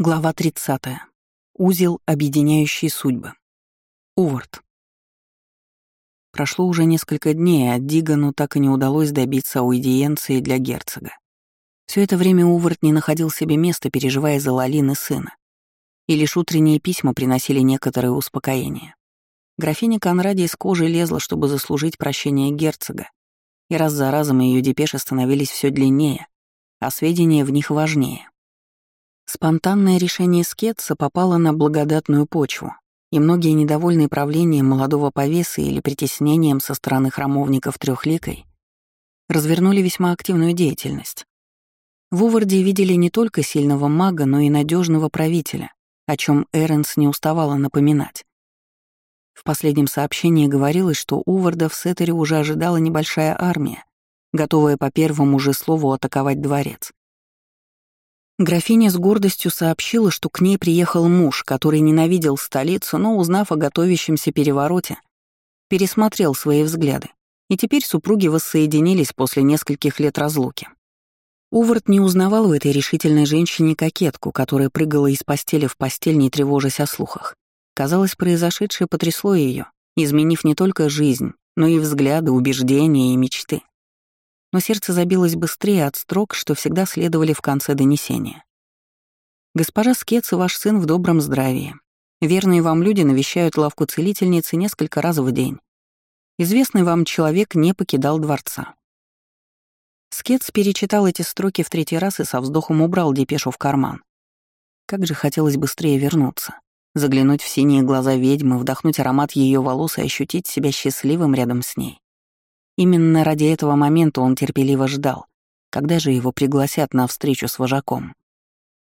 Глава 30. Узел, объединяющий судьбы. Увард. Прошло уже несколько дней, а Дигану так и не удалось добиться аудиенции для герцога. Все это время Увард не находил себе места, переживая за Лалин и сына. И лишь утренние письма приносили некоторое успокоение. Графиня Конради из кожи лезла, чтобы заслужить прощение герцога, и раз за разом ее депеши становились все длиннее, а сведения в них важнее. Спонтанное решение Скетса попало на благодатную почву, и многие недовольные правлением молодого повеса или притеснением со стороны храмовников трехликой развернули весьма активную деятельность. В Уварде видели не только сильного мага, но и надежного правителя, о чем Эренс не уставала напоминать. В последнем сообщении говорилось, что Уварда в Сеттере уже ожидала небольшая армия, готовая по первому же слову атаковать дворец. Графиня с гордостью сообщила, что к ней приехал муж, который ненавидел столицу, но, узнав о готовящемся перевороте, пересмотрел свои взгляды, и теперь супруги воссоединились после нескольких лет разлуки. Увард не узнавал в этой решительной женщине кокетку, которая прыгала из постели в постель, не тревожась о слухах. Казалось, произошедшее потрясло ее, изменив не только жизнь, но и взгляды, убеждения и мечты но сердце забилось быстрее от строк, что всегда следовали в конце донесения. «Госпожа Скетс ваш сын в добром здравии. Верные вам люди навещают лавку целительницы несколько раз в день. Известный вам человек не покидал дворца». Скетс перечитал эти строки в третий раз и со вздохом убрал депешу в карман. Как же хотелось быстрее вернуться, заглянуть в синие глаза ведьмы, вдохнуть аромат ее волос и ощутить себя счастливым рядом с ней. Именно ради этого момента он терпеливо ждал, когда же его пригласят на встречу с вожаком.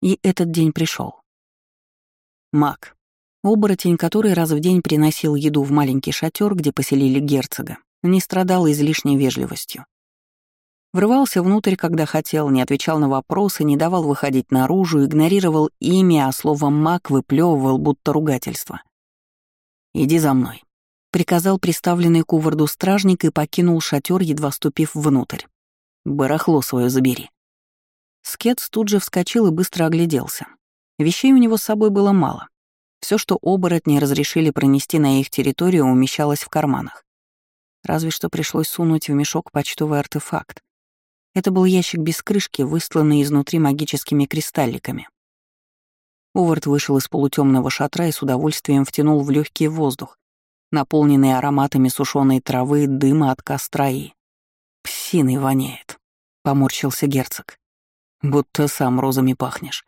И этот день пришел. Маг. Оборотень, который раз в день приносил еду в маленький шатер, где поселили герцога, не страдал излишней вежливостью. Врывался внутрь, когда хотел, не отвечал на вопросы, не давал выходить наружу, игнорировал имя, а слово «маг» выплевывал, будто ругательство. «Иди за мной», приказал приставленный к Уварду стражник и покинул шатер, едва ступив внутрь. «Барахло свое забери». Скетс тут же вскочил и быстро огляделся. Вещей у него с собой было мало. Все, что оборотни разрешили пронести на их территорию, умещалось в карманах. Разве что пришлось сунуть в мешок почтовый артефакт. Это был ящик без крышки, высланный изнутри магическими кристалликами. Увард вышел из полутемного шатра и с удовольствием втянул в легкий воздух, наполненный ароматами сушеной травы, дыма от костра и... «Псиной воняет», — поморщился герцог. «Будто сам розами пахнешь».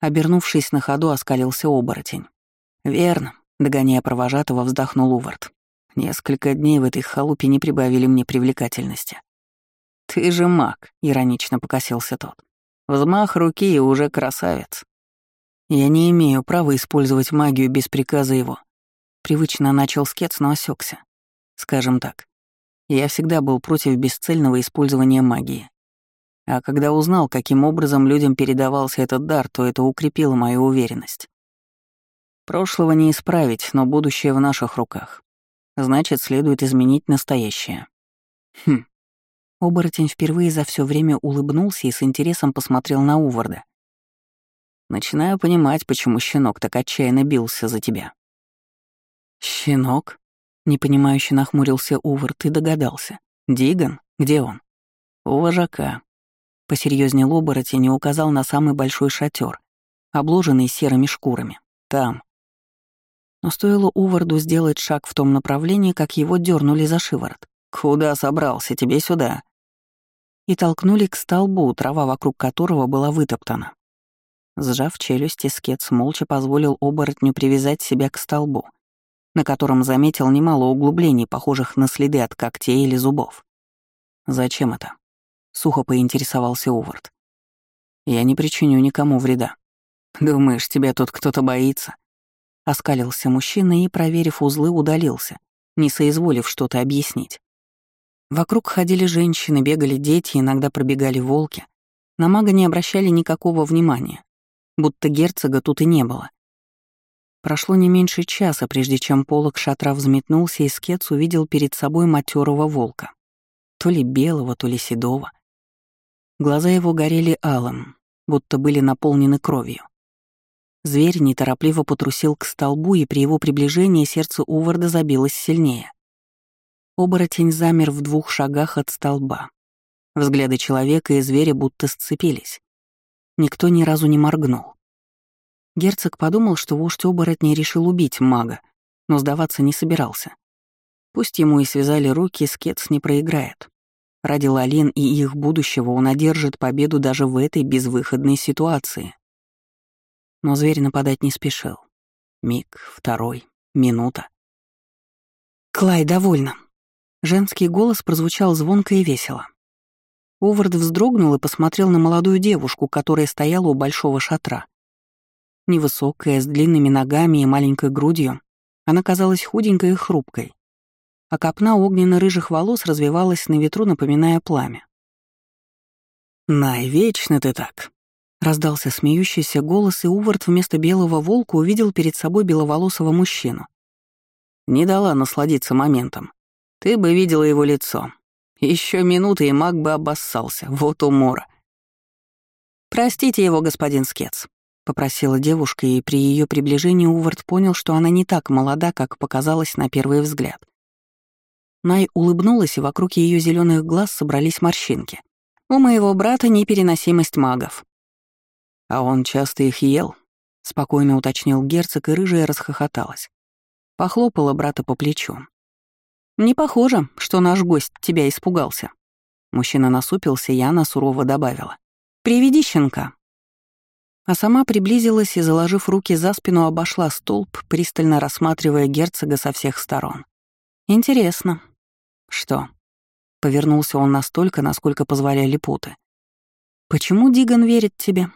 Обернувшись на ходу, оскалился оборотень. «Верно», — догоняя провожатого, вздохнул Увард. «Несколько дней в этой халупе не прибавили мне привлекательности». «Ты же маг», — иронично покосился тот. «Взмах руки и уже красавец». «Я не имею права использовать магию без приказа его», Привычно начал скетс, но осекся. Скажем так, я всегда был против бесцельного использования магии. А когда узнал, каким образом людям передавался этот дар, то это укрепило мою уверенность. Прошлого не исправить, но будущее в наших руках. Значит, следует изменить настоящее. Хм. Оборотень впервые за все время улыбнулся и с интересом посмотрел на Уварда. Начинаю понимать, почему щенок так отчаянно бился за тебя. «Щенок?» — непонимающе нахмурился Увард и догадался. «Диган? Где он?» «У вожака». Посерьезнее оборотень и указал на самый большой шатер, обложенный серыми шкурами. «Там». Но стоило Уварду сделать шаг в том направлении, как его дернули за шиворот. «Куда собрался? Тебе сюда!» И толкнули к столбу, трава вокруг которого была вытоптана. Сжав челюсти, Скетс молча позволил оборотню привязать себя к столбу, на котором заметил немало углублений, похожих на следы от когтей или зубов. «Зачем это?» — сухо поинтересовался Увард. «Я не причиню никому вреда. Думаешь, тебя тут кто-то боится?» Оскалился мужчина и, проверив узлы, удалился, не соизволив что-то объяснить. Вокруг ходили женщины, бегали дети, иногда пробегали волки. На мага не обращали никакого внимания, будто герцога тут и не было. Прошло не меньше часа, прежде чем полог шатра взметнулся, и Скетс увидел перед собой матерого волка. То ли белого, то ли седого. Глаза его горели алым, будто были наполнены кровью. Зверь неторопливо потрусил к столбу, и при его приближении сердце Уварда забилось сильнее. Оборотень замер в двух шагах от столба. Взгляды человека и зверя будто сцепились. Никто ни разу не моргнул. Герцог подумал, что вождь оборотней решил убить мага, но сдаваться не собирался. Пусть ему и связали руки, Скетс не проиграет. Ради Лалин и их будущего он одержит победу даже в этой безвыходной ситуации. Но зверь нападать не спешил. Миг, второй, минута. «Клай, довольно!» Женский голос прозвучал звонко и весело. Увард вздрогнул и посмотрел на молодую девушку, которая стояла у большого шатра. Невысокая, с длинными ногами и маленькой грудью, она казалась худенькой и хрупкой, а копна огненно-рыжих волос развивалась на ветру, напоминая пламя. «Най, вечно ты так!» Раздался смеющийся голос, и Увард вместо белого волка увидел перед собой беловолосого мужчину. Не дала насладиться моментом. Ты бы видела его лицо. Еще минуты, и маг бы обоссался. Вот умора. «Простите его, господин Скетс», — попросила девушка, и при ее приближении Увард понял, что она не так молода, как показалось на первый взгляд. Най улыбнулась, и вокруг ее зеленых глаз собрались морщинки. «У моего брата непереносимость магов». «А он часто их ел?» — спокойно уточнил герцог, и рыжая расхохоталась. Похлопала брата по плечу. «Не похоже, что наш гость тебя испугался». Мужчина насупился, и она сурово добавила. «Приведи щенка». А сама приблизилась и, заложив руки за спину, обошла столб, пристально рассматривая герцога со всех сторон. «Интересно». «Что?» Повернулся он настолько, насколько позволяли путы. «Почему Диган верит тебе?»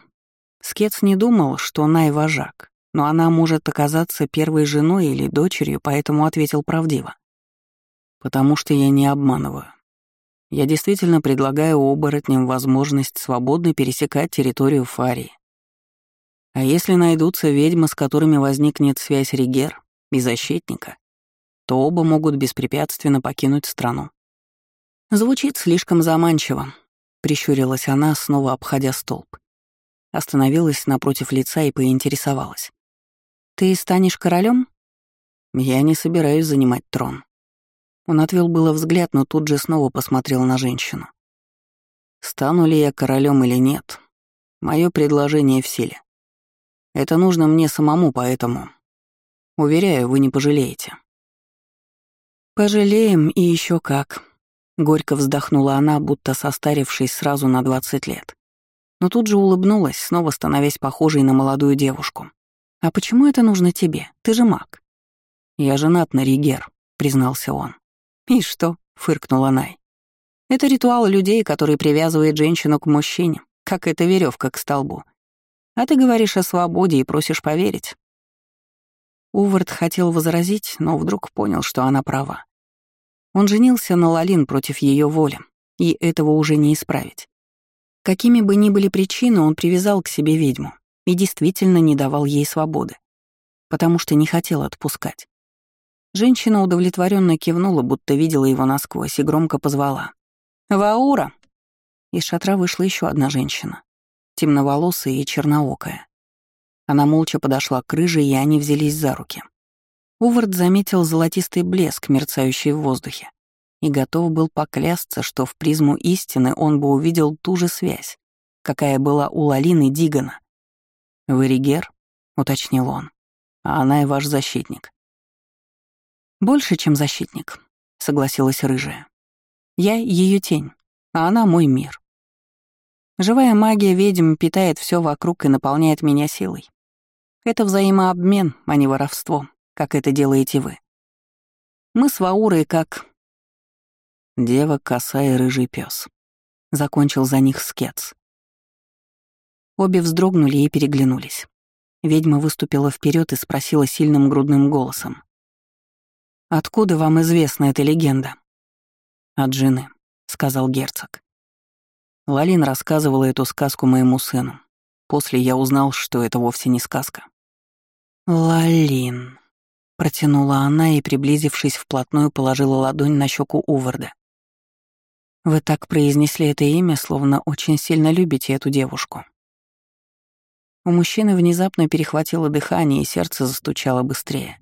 Скетс не думал, что она и вожак, но она может оказаться первой женой или дочерью, поэтому ответил правдиво. Потому что я не обманываю. Я действительно предлагаю оборотням возможность свободно пересекать территорию Фарии. А если найдутся ведьмы, с которыми возникнет связь Ригер и защитника, то оба могут беспрепятственно покинуть страну. Звучит слишком заманчиво, прищурилась она, снова обходя столб. Остановилась напротив лица и поинтересовалась. «Ты станешь королем? «Я не собираюсь занимать трон», он отвел было взгляд, но тут же снова посмотрел на женщину. Стану ли я королем или нет, мое предложение в силе. Это нужно мне самому, поэтому... Уверяю, вы не пожалеете. Пожалеем и еще как. Горько вздохнула она, будто состарившись сразу на 20 лет. Но тут же улыбнулась, снова становясь похожей на молодую девушку. «А почему это нужно тебе? Ты же маг». «Я женат на Ригер», — признался он. «И что?» — фыркнула Най. «Это ритуал людей, который привязывает женщину к мужчине, как эта веревка к столбу. А ты говоришь о свободе и просишь поверить». Увард хотел возразить, но вдруг понял, что она права. Он женился на Лалин против ее воли, и этого уже не исправить. Какими бы ни были причины, он привязал к себе ведьму и действительно не давал ей свободы, потому что не хотел отпускать. Женщина удовлетворенно кивнула, будто видела его насквозь, и громко позвала. «Ваура!» Из шатра вышла еще одна женщина, темноволосая и черноокая. Она молча подошла к рыже, и они взялись за руки. Увард заметил золотистый блеск, мерцающий в воздухе, и готов был поклясться, что в призму истины он бы увидел ту же связь, какая была у Лалины Дигана. «Вы Ригер?» — уточнил он. «А она и ваш защитник. «Больше, чем защитник», — согласилась рыжая. «Я ее тень, а она мой мир. Живая магия ведьм питает все вокруг и наполняет меня силой. Это взаимообмен, а не воровство, как это делаете вы. Мы с Ваурой как... Дева, коса и рыжий пес. Закончил за них скетс. Обе вздрогнули и переглянулись. Ведьма выступила вперед и спросила сильным грудным голосом. «Откуда вам известна эта легенда?» «От жены», — сказал герцог. Лалин рассказывала эту сказку моему сыну. После я узнал, что это вовсе не сказка. «Лалин», — протянула она и, приблизившись вплотную, положила ладонь на щеку Уварда. «Вы так произнесли это имя, словно очень сильно любите эту девушку». У мужчины внезапно перехватило дыхание, и сердце застучало быстрее.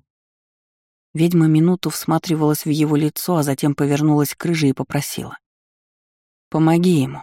Ведьма минуту всматривалась в его лицо, а затем повернулась к рыже и попросила. «Помоги ему.